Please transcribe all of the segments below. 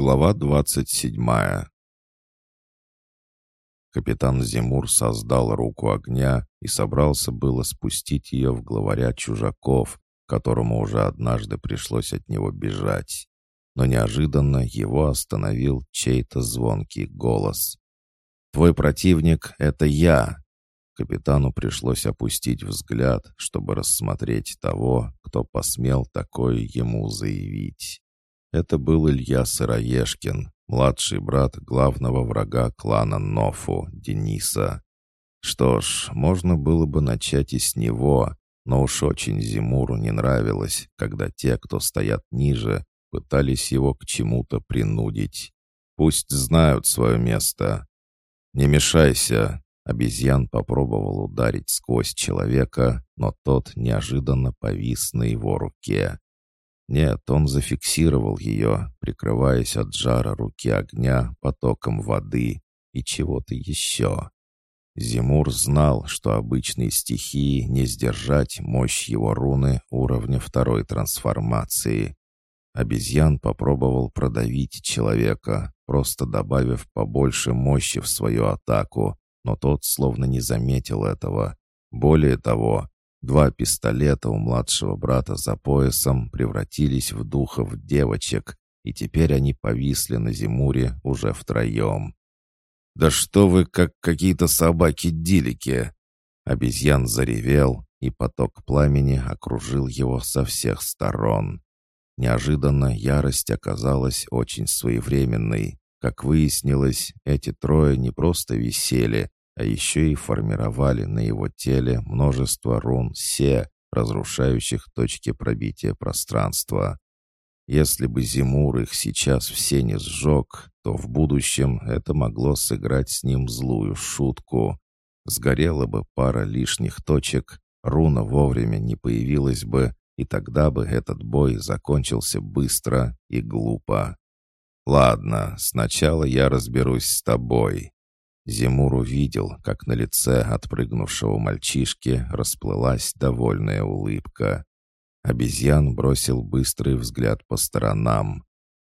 Глава двадцать седьмая. Капитан Зимур создал руку огня и собрался было спустить ее в главаря чужаков, которому уже однажды пришлось от него бежать. Но неожиданно его остановил чей-то звонкий голос. «Твой противник — это я!» Капитану пришлось опустить взгляд, чтобы рассмотреть того, кто посмел такое ему заявить. Это был Илья Сыроежкин, младший брат главного врага клана Нофу, Дениса. Что ж, можно было бы начать и с него, но уж очень Зимуру не нравилось, когда те, кто стоят ниже, пытались его к чему-то принудить. Пусть знают свое место. «Не мешайся!» Обезьян попробовал ударить сквозь человека, но тот неожиданно повис на его руке. Нет, он зафиксировал ее, прикрываясь от жара руки огня потоком воды и чего-то еще. Зимур знал, что обычной стихии не сдержать мощь его руны уровня второй трансформации. Обезьян попробовал продавить человека, просто добавив побольше мощи в свою атаку, но тот словно не заметил этого. Более того, Два пистолета у младшего брата за поясом превратились в духов девочек, и теперь они повисли на Зимуре уже втроем. «Да что вы, как какие-то собаки-дилики!» Обезьян заревел, и поток пламени окружил его со всех сторон. Неожиданно ярость оказалась очень своевременной. Как выяснилось, эти трое не просто висели, а еще и формировали на его теле множество рун Се, разрушающих точки пробития пространства. Если бы Зимур их сейчас все не сжег, то в будущем это могло сыграть с ним злую шутку. Сгорела бы пара лишних точек, руна вовремя не появилась бы, и тогда бы этот бой закончился быстро и глупо. «Ладно, сначала я разберусь с тобой», Зимур увидел, как на лице отпрыгнувшего мальчишки расплылась довольная улыбка. Обезьян бросил быстрый взгляд по сторонам.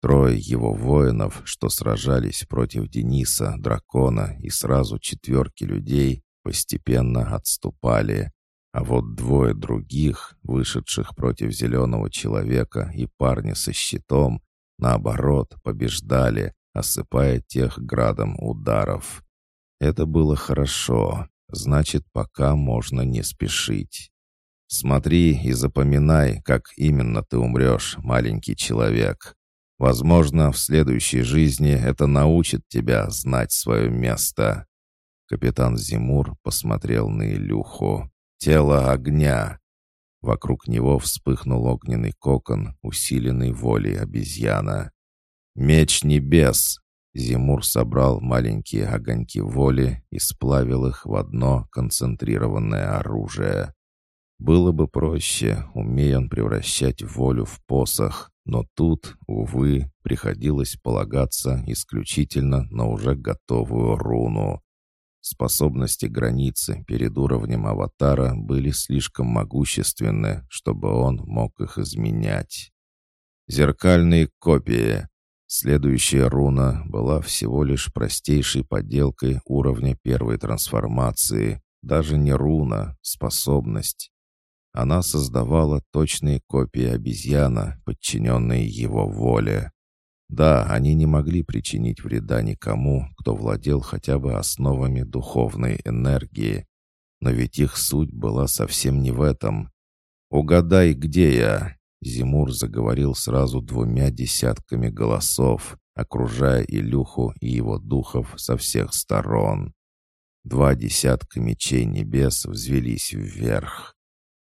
Трое его воинов, что сражались против Дениса, дракона и сразу четверки людей, постепенно отступали. А вот двое других, вышедших против зеленого человека и парня со щитом, наоборот, побеждали, осыпая тех градом ударов. Это было хорошо, значит, пока можно не спешить. Смотри и запоминай, как именно ты умрешь, маленький человек. Возможно, в следующей жизни это научит тебя знать свое место. Капитан Зимур посмотрел на Илюху. Тело огня. Вокруг него вспыхнул огненный кокон, усиленный волей обезьяна. «Меч небес!» Зимур собрал маленькие огоньки воли и сплавил их в одно концентрированное оружие. Было бы проще, умея он превращать волю в посох, но тут, увы, приходилось полагаться исключительно на уже готовую руну. Способности границы перед уровнем аватара были слишком могущественны, чтобы он мог их изменять. Зеркальные копии. Следующая руна была всего лишь простейшей подделкой уровня первой трансформации, даже не руна, способность. Она создавала точные копии обезьяна, подчиненные его воле. Да, они не могли причинить вреда никому, кто владел хотя бы основами духовной энергии. Но ведь их суть была совсем не в этом. «Угадай, где я?» Зимур заговорил сразу двумя десятками голосов, окружая Илюху и его духов со всех сторон. Два десятка мечей небес взвелись вверх.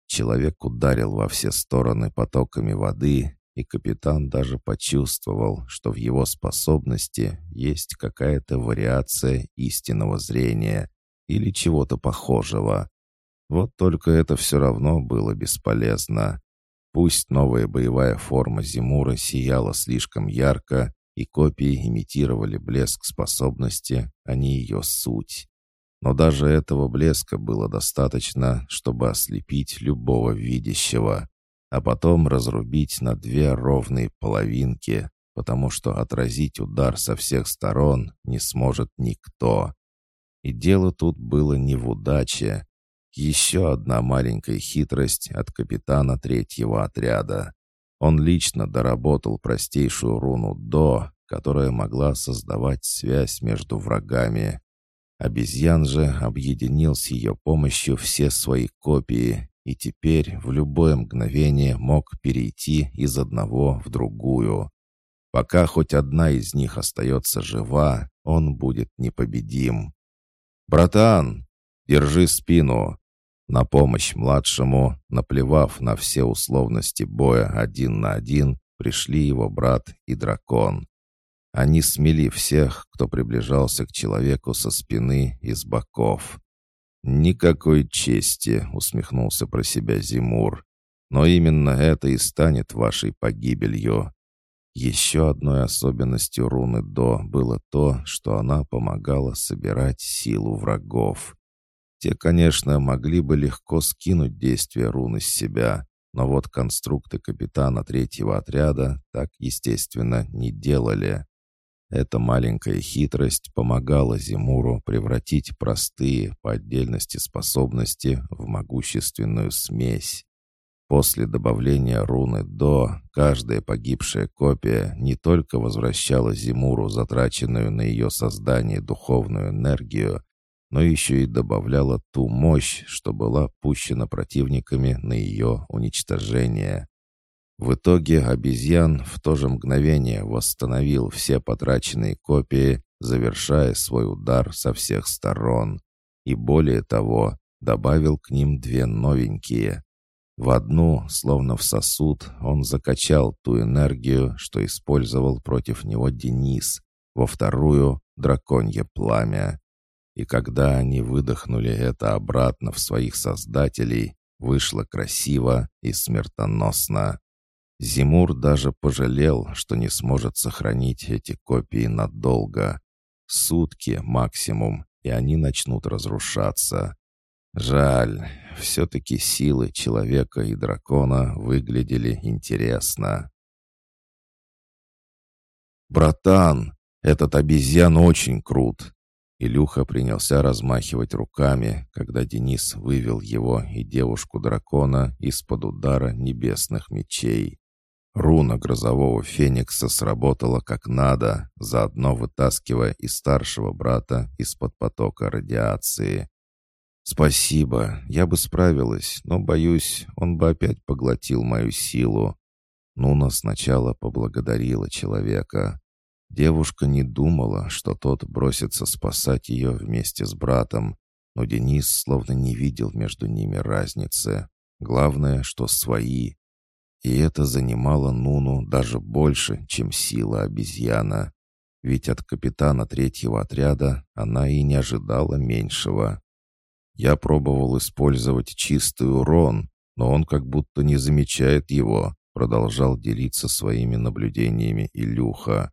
Человек ударил во все стороны потоками воды, и капитан даже почувствовал, что в его способности есть какая-то вариация истинного зрения или чего-то похожего. Вот только это все равно было бесполезно. Пусть новая боевая форма Зимура сияла слишком ярко, и копии имитировали блеск способности, а не ее суть. Но даже этого блеска было достаточно, чтобы ослепить любого видящего, а потом разрубить на две ровные половинки, потому что отразить удар со всех сторон не сможет никто. И дело тут было не в удаче. Еще одна маленькая хитрость от капитана третьего отряда. Он лично доработал простейшую руну «До», которая могла создавать связь между врагами. Обезьян же объединил с ее помощью все свои копии и теперь в любое мгновение мог перейти из одного в другую. Пока хоть одна из них остается жива, он будет непобедим. «Братан, держи спину!» На помощь младшему, наплевав на все условности боя один на один, пришли его брат и дракон. Они смели всех, кто приближался к человеку со спины и с боков. «Никакой чести», — усмехнулся про себя Зимур. «Но именно это и станет вашей погибелью. Еще одной особенностью руны До было то, что она помогала собирать силу врагов. Те, конечно, могли бы легко скинуть действие руны с себя, но вот конструкты капитана третьего отряда так, естественно, не делали. Эта маленькая хитрость помогала Зимуру превратить простые по отдельности способности в могущественную смесь. После добавления руны «до» каждая погибшая копия не только возвращала Зимуру затраченную на ее создание духовную энергию, но еще и добавляла ту мощь, что была пущена противниками на ее уничтожение. В итоге обезьян в то же мгновение восстановил все потраченные копии, завершая свой удар со всех сторон. И более того, добавил к ним две новенькие. В одну, словно в сосуд, он закачал ту энергию, что использовал против него Денис, во вторую — драконье пламя. И когда они выдохнули это обратно в своих создателей, вышло красиво и смертоносно. Зимур даже пожалел, что не сможет сохранить эти копии надолго. Сутки максимум, и они начнут разрушаться. Жаль, все-таки силы человека и дракона выглядели интересно. «Братан, этот обезьян очень крут!» Илюха принялся размахивать руками, когда Денис вывел его и девушку-дракона из-под удара небесных мечей. Руна грозового феникса сработала как надо, заодно вытаскивая и старшего брата из-под потока радиации. «Спасибо, я бы справилась, но, боюсь, он бы опять поглотил мою силу». Нуна сначала поблагодарила человека. Девушка не думала, что тот бросится спасать ее вместе с братом, но Денис словно не видел между ними разницы. Главное, что свои. И это занимало Нуну даже больше, чем сила обезьяна. Ведь от капитана третьего отряда она и не ожидала меньшего. Я пробовал использовать чистый урон, но он как будто не замечает его, продолжал делиться своими наблюдениями Илюха.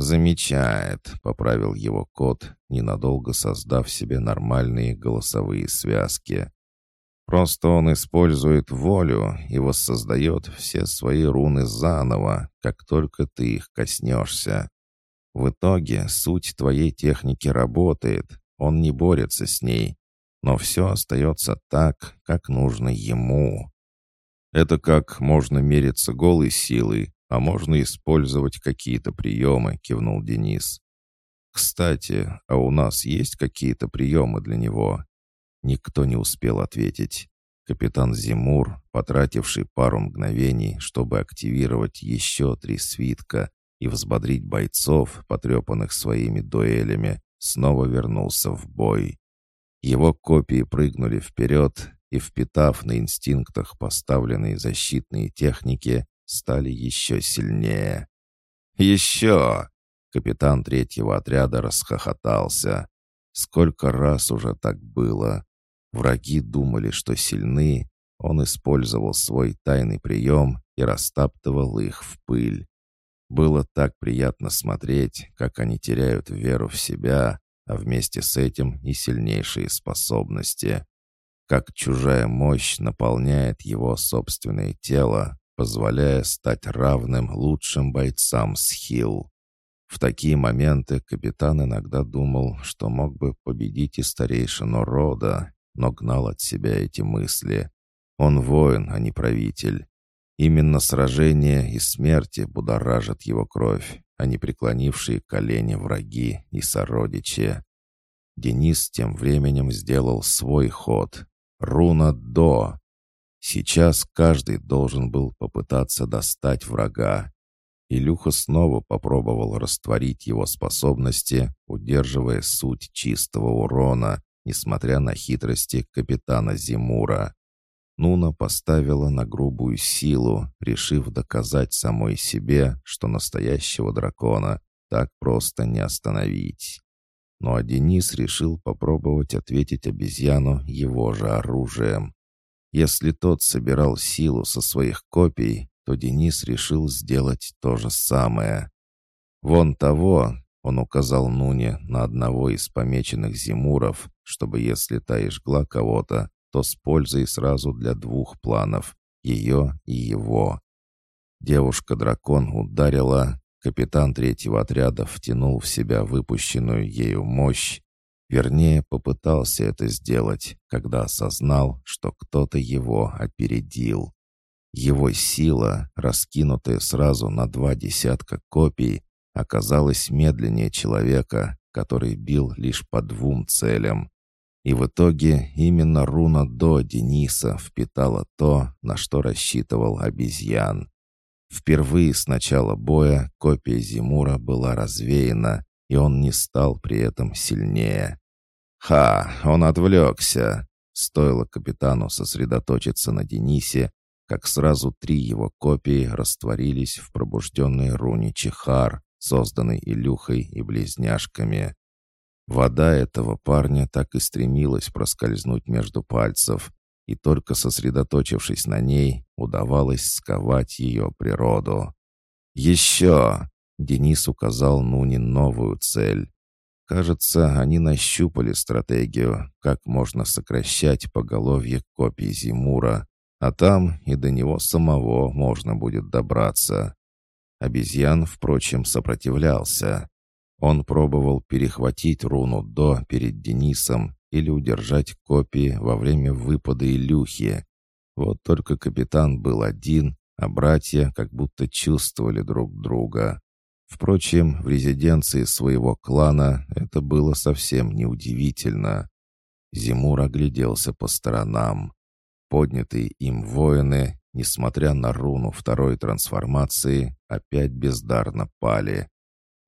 «Замечает», — поправил его кот, ненадолго создав себе нормальные голосовые связки. «Просто он использует волю и воссоздает все свои руны заново, как только ты их коснешься. В итоге суть твоей техники работает, он не борется с ней, но все остается так, как нужно ему. Это как можно мериться голой силой, а можно использовать какие-то приемы, кивнул Денис. Кстати, а у нас есть какие-то приемы для него? Никто не успел ответить. Капитан Зимур, потративший пару мгновений, чтобы активировать еще три свитка и взбодрить бойцов, потрепанных своими дуэлями, снова вернулся в бой. Его копии прыгнули вперед и, впитав на инстинктах поставленные защитные техники, стали еще сильнее. «Еще!» — капитан третьего отряда расхохотался. Сколько раз уже так было. Враги думали, что сильны, он использовал свой тайный прием и растаптывал их в пыль. Было так приятно смотреть, как они теряют веру в себя, а вместе с этим и сильнейшие способности. Как чужая мощь наполняет его собственное тело, позволяя стать равным лучшим бойцам Схил. В такие моменты капитан иногда думал, что мог бы победить и старейшину рода, но гнал от себя эти мысли. Он воин, а не правитель. Именно сражение и смерти будоражат его кровь, а не преклонившие колени враги и сородичи. Денис тем временем сделал свой ход. Руна «До». Сейчас каждый должен был попытаться достать врага, Илюха снова попробовал растворить его способности, удерживая суть чистого урона, несмотря на хитрости капитана Зимура. Нуна поставила на грубую силу, решив доказать самой себе, что настоящего дракона так просто не остановить. Ну а Денис решил попробовать ответить обезьяну его же оружием. Если тот собирал силу со своих копий, то Денис решил сделать то же самое. «Вон того», — он указал Нуне на одного из помеченных зимуров, чтобы если та и жгла кого-то, то с пользой сразу для двух планов — ее и его. Девушка-дракон ударила, капитан третьего отряда втянул в себя выпущенную ею мощь, Вернее, попытался это сделать, когда осознал, что кто-то его опередил. Его сила, раскинутая сразу на два десятка копий, оказалась медленнее человека, который бил лишь по двум целям. И в итоге именно руна до Дениса впитала то, на что рассчитывал обезьян. Впервые с начала боя копия Зимура была развеяна, и он не стал при этом сильнее. «Ха, он отвлекся!» Стоило капитану сосредоточиться на Денисе, как сразу три его копии растворились в пробужденной руне Чихар, созданной Илюхой и близняшками. Вода этого парня так и стремилась проскользнуть между пальцев, и только сосредоточившись на ней, удавалось сковать ее природу. «Еще!» — Денис указал Нуни новую цель. Кажется, они нащупали стратегию, как можно сокращать поголовье копий Зимура, а там и до него самого можно будет добраться. Обезьян, впрочем, сопротивлялся. Он пробовал перехватить руну «до» перед Денисом или удержать копии во время выпада Илюхи. Вот только капитан был один, а братья как будто чувствовали друг друга. Впрочем, в резиденции своего клана это было совсем неудивительно. Зимур огляделся по сторонам. Поднятые им воины, несмотря на руну второй трансформации, опять бездарно пали.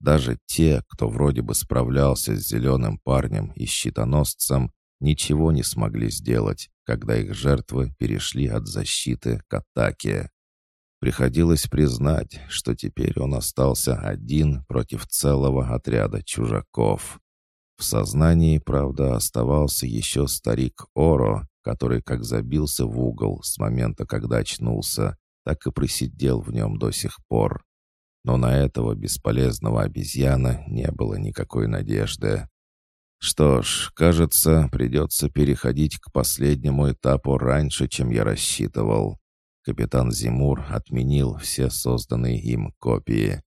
Даже те, кто вроде бы справлялся с зеленым парнем и щитоносцем, ничего не смогли сделать, когда их жертвы перешли от защиты к атаке. Приходилось признать, что теперь он остался один против целого отряда чужаков. В сознании, правда, оставался еще старик Оро, который как забился в угол с момента, когда очнулся, так и просидел в нем до сих пор. Но на этого бесполезного обезьяна не было никакой надежды. Что ж, кажется, придется переходить к последнему этапу раньше, чем я рассчитывал. Капитан Зимур отменил все созданные им копии.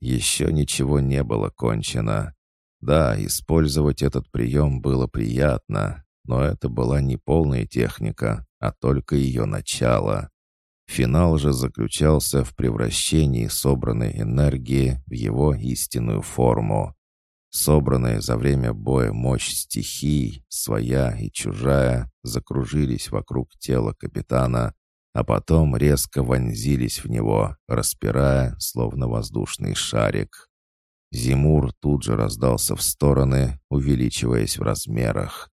Еще ничего не было кончено. Да, использовать этот прием было приятно, но это была не полная техника, а только ее начало. Финал же заключался в превращении собранной энергии в его истинную форму. Собранная за время боя мощь стихий, своя и чужая, закружились вокруг тела капитана, а потом резко вонзились в него, распирая, словно воздушный шарик. Зимур тут же раздался в стороны, увеличиваясь в размерах.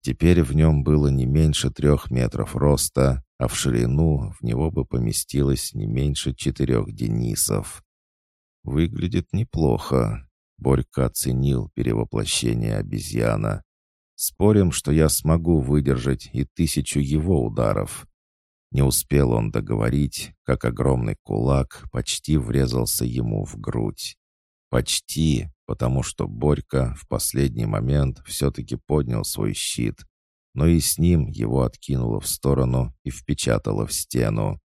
Теперь в нем было не меньше трех метров роста, а в ширину в него бы поместилось не меньше четырех денисов. «Выглядит неплохо», — Борька оценил перевоплощение обезьяна. «Спорим, что я смогу выдержать и тысячу его ударов». Не успел он договорить, как огромный кулак почти врезался ему в грудь. Почти, потому что Борька в последний момент все-таки поднял свой щит, но и с ним его откинуло в сторону и впечатало в стену.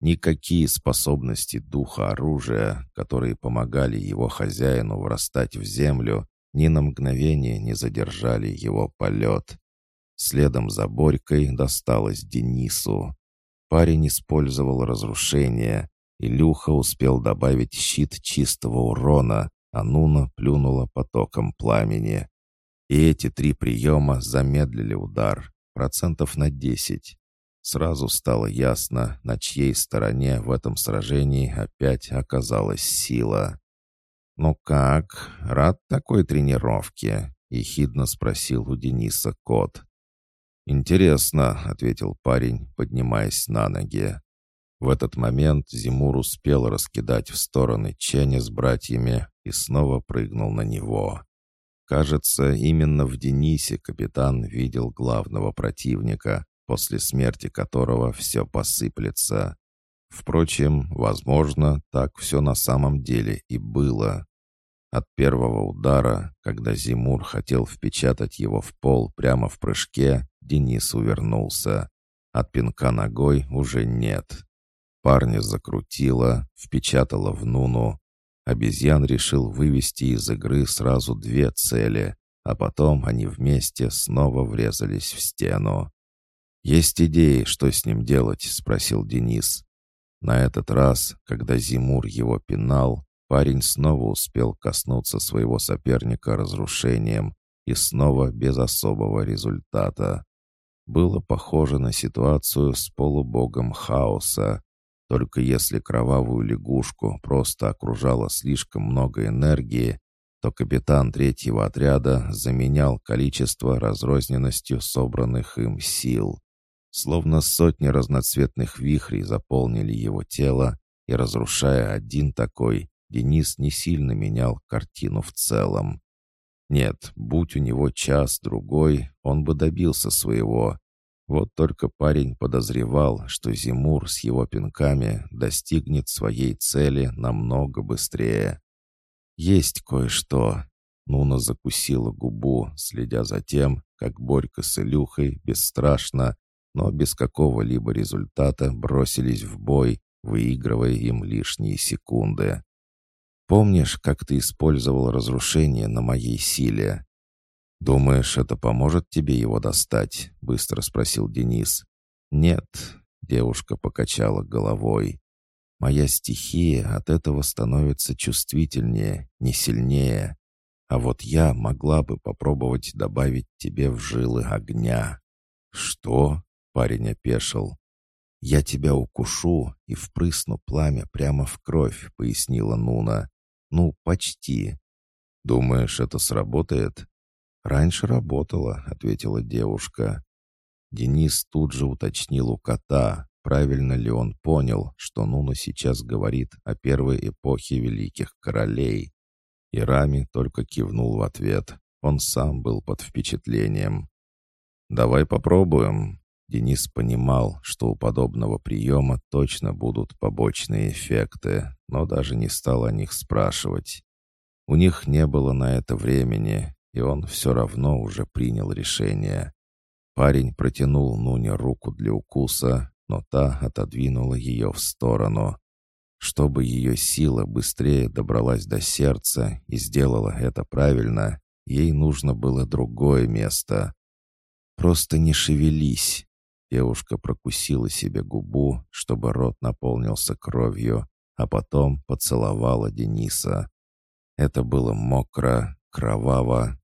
Никакие способности духа оружия, которые помогали его хозяину врастать в землю, ни на мгновение не задержали его полет. Следом за Борькой досталось Денису. Парень использовал разрушение. Илюха успел добавить щит чистого урона, а Нуна плюнула потоком пламени. И эти три приема замедлили удар, процентов на десять. Сразу стало ясно, на чьей стороне в этом сражении опять оказалась сила. «Ну как, рад такой тренировке?» — ехидно спросил у Дениса кот. «Интересно», — ответил парень, поднимаясь на ноги. В этот момент Зимур успел раскидать в стороны Ченя с братьями и снова прыгнул на него. Кажется, именно в Денисе капитан видел главного противника, после смерти которого все посыплется. Впрочем, возможно, так все на самом деле и было. От первого удара, когда Зимур хотел впечатать его в пол прямо в прыжке, Денис увернулся. От пинка ногой уже нет. Парня закрутило, впечатало в Нуну. Обезьян решил вывести из игры сразу две цели, а потом они вместе снова врезались в стену. «Есть идеи, что с ним делать?» — спросил Денис. На этот раз, когда Зимур его пинал, парень снова успел коснуться своего соперника разрушением и снова без особого результата. Было похоже на ситуацию с полубогом хаоса, только если кровавую лягушку просто окружало слишком много энергии, то капитан третьего отряда заменял количество разрозненностью собранных им сил. Словно сотни разноцветных вихрей заполнили его тело, и, разрушая один такой, Денис не сильно менял картину в целом. Нет, будь у него час-другой, он бы добился своего. Вот только парень подозревал, что Зимур с его пинками достигнет своей цели намного быстрее. «Есть кое-что», Нуна закусила губу, следя за тем, как Борька с Илюхой бесстрашно, но без какого-либо результата бросились в бой, выигрывая им лишние секунды. «Помнишь, как ты использовал разрушение на моей силе?» «Думаешь, это поможет тебе его достать?» — быстро спросил Денис. «Нет», — девушка покачала головой. «Моя стихия от этого становится чувствительнее, не сильнее. А вот я могла бы попробовать добавить тебе в жилы огня». «Что?» Парень опешил. «Я тебя укушу и впрысну пламя прямо в кровь», — пояснила Нуна. «Ну, почти». «Думаешь, это сработает?» «Раньше работало», — ответила девушка. Денис тут же уточнил у кота, правильно ли он понял, что Нуна сейчас говорит о первой эпохе великих королей. И Рами только кивнул в ответ. Он сам был под впечатлением. «Давай попробуем», Денис понимал, что у подобного приема точно будут побочные эффекты, но даже не стал о них спрашивать. У них не было на это времени, и он все равно уже принял решение. Парень протянул Нуне руку для укуса, но та отодвинула ее в сторону. Чтобы ее сила быстрее добралась до сердца и сделала это правильно, ей нужно было другое место. «Просто не шевелись», Девушка прокусила себе губу, чтобы рот наполнился кровью, а потом поцеловала Дениса. Это было мокро, кроваво.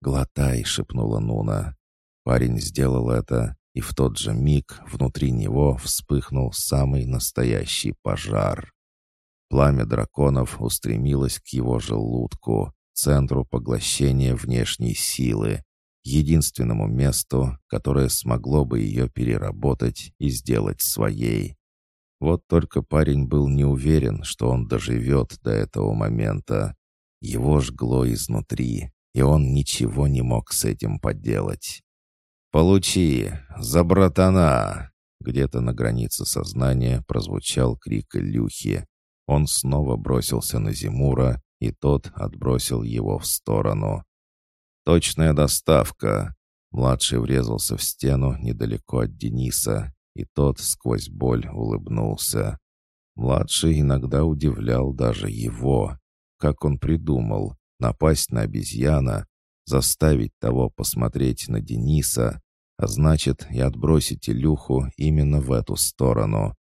«Глотай!» — шепнула Нуна. Парень сделал это, и в тот же миг внутри него вспыхнул самый настоящий пожар. Пламя драконов устремилось к его желудку, центру поглощения внешней силы, единственному месту, которое смогло бы ее переработать и сделать своей. Вот только парень был не уверен, что он доживет до этого момента. Его жгло изнутри, и он ничего не мог с этим поделать. «Получи! За братана!» Где-то на границе сознания прозвучал крик Илюхи. Он снова бросился на Зимура, и тот отбросил его в сторону. «Точная доставка!» Младший врезался в стену недалеко от Дениса. И тот сквозь боль улыбнулся. Младший иногда удивлял даже его. Как он придумал напасть на обезьяна, заставить того посмотреть на Дениса, а значит и отбросить Илюху именно в эту сторону.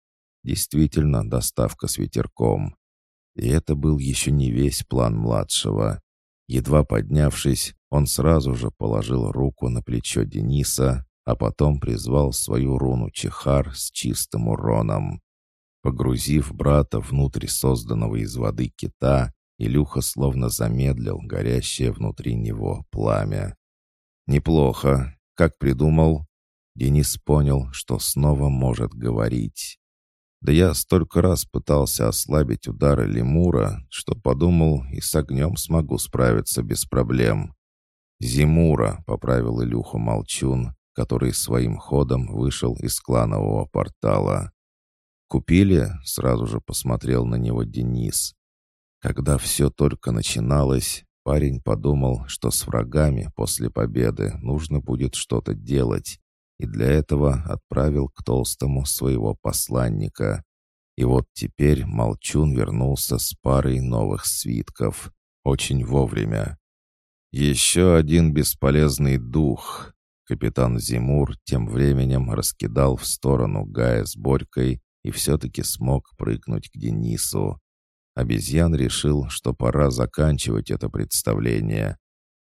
Действительно, доставка с ветерком. И это был еще не весь план младшего. Едва поднявшись, он сразу же положил руку на плечо Дениса, а потом призвал свою руну Чехар с чистым уроном. Погрузив брата внутрь созданного из воды кита, Илюха словно замедлил горящее внутри него пламя. «Неплохо. Как придумал?» Денис понял, что снова может говорить. Да я столько раз пытался ослабить удары лемура, что подумал, и с огнем смогу справиться без проблем. «Зимура», — поправил Илюха Молчун, который своим ходом вышел из кланового портала. «Купили?» — сразу же посмотрел на него Денис. Когда все только начиналось, парень подумал, что с врагами после победы нужно будет что-то делать, и для этого отправил к Толстому своего посланника. И вот теперь Молчун вернулся с парой новых свитков. Очень вовремя. «Еще один бесполезный дух!» Капитан Зимур тем временем раскидал в сторону Гая с Борькой и все-таки смог прыгнуть к Денису. Обезьян решил, что пора заканчивать это представление.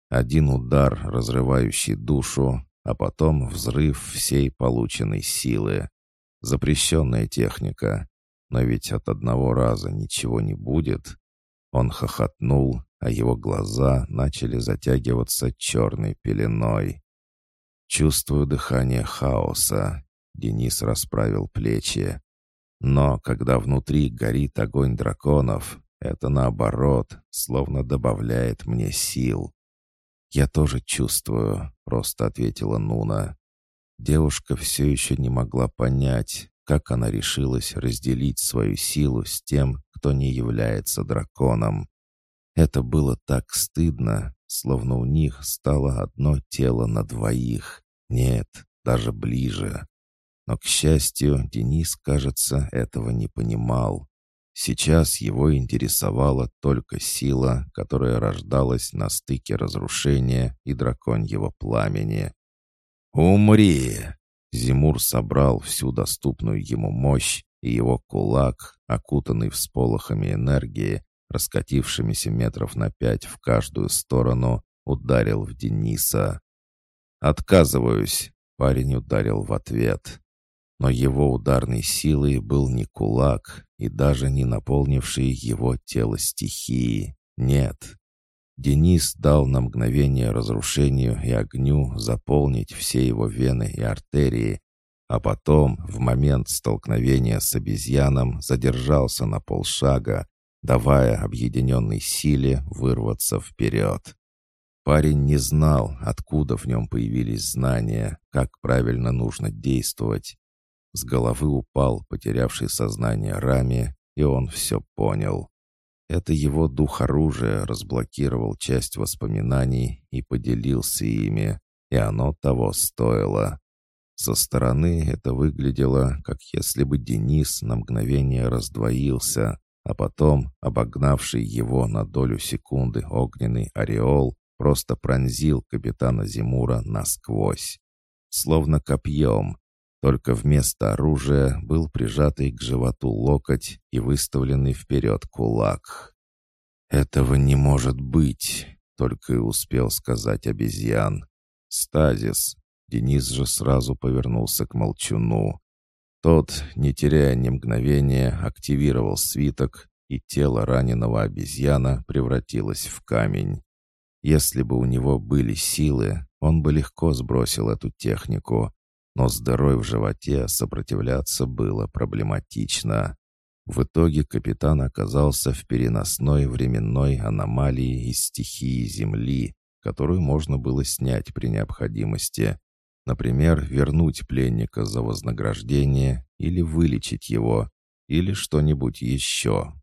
Один удар, разрывающий душу, а потом взрыв всей полученной силы. Запрещенная техника. Но ведь от одного раза ничего не будет. Он хохотнул, а его глаза начали затягиваться черной пеленой. «Чувствую дыхание хаоса», — Денис расправил плечи. «Но когда внутри горит огонь драконов, это наоборот, словно добавляет мне сил. «Я тоже чувствую», — просто ответила Нуна. Девушка все еще не могла понять, как она решилась разделить свою силу с тем, кто не является драконом. Это было так стыдно, словно у них стало одно тело на двоих. Нет, даже ближе. Но, к счастью, Денис, кажется, этого не понимал. Сейчас его интересовала только сила, которая рождалась на стыке разрушения и драконьего пламени. «Умри!» Зимур собрал всю доступную ему мощь, и его кулак, окутанный всполохами энергии, раскатившимися метров на пять в каждую сторону, ударил в Дениса. «Отказываюсь!» — парень ударил в ответ. Но его ударной силой был не кулак и даже не наполнивший его тело стихии. Нет. Денис дал на мгновение разрушению и огню заполнить все его вены и артерии, а потом, в момент столкновения с обезьяном, задержался на полшага, давая объединенной силе вырваться вперед. Парень не знал, откуда в нем появились знания, как правильно нужно действовать, с головы упал потерявший сознание Рами, и он все понял. Это его дух оружия разблокировал часть воспоминаний и поделился ими, и оно того стоило. Со стороны это выглядело, как если бы Денис на мгновение раздвоился, а потом, обогнавший его на долю секунды огненный ореол, просто пронзил капитана Зимура насквозь. Словно копьем, только вместо оружия был прижатый к животу локоть и выставленный вперед кулак. «Этого не может быть!» — только и успел сказать обезьян. «Стазис!» — Денис же сразу повернулся к молчуну. Тот, не теряя ни мгновения, активировал свиток, и тело раненого обезьяна превратилось в камень. Если бы у него были силы, он бы легко сбросил эту технику, но с дырой в животе сопротивляться было проблематично. В итоге капитан оказался в переносной временной аномалии из стихии Земли, которую можно было снять при необходимости. Например, вернуть пленника за вознаграждение или вылечить его, или что-нибудь еще.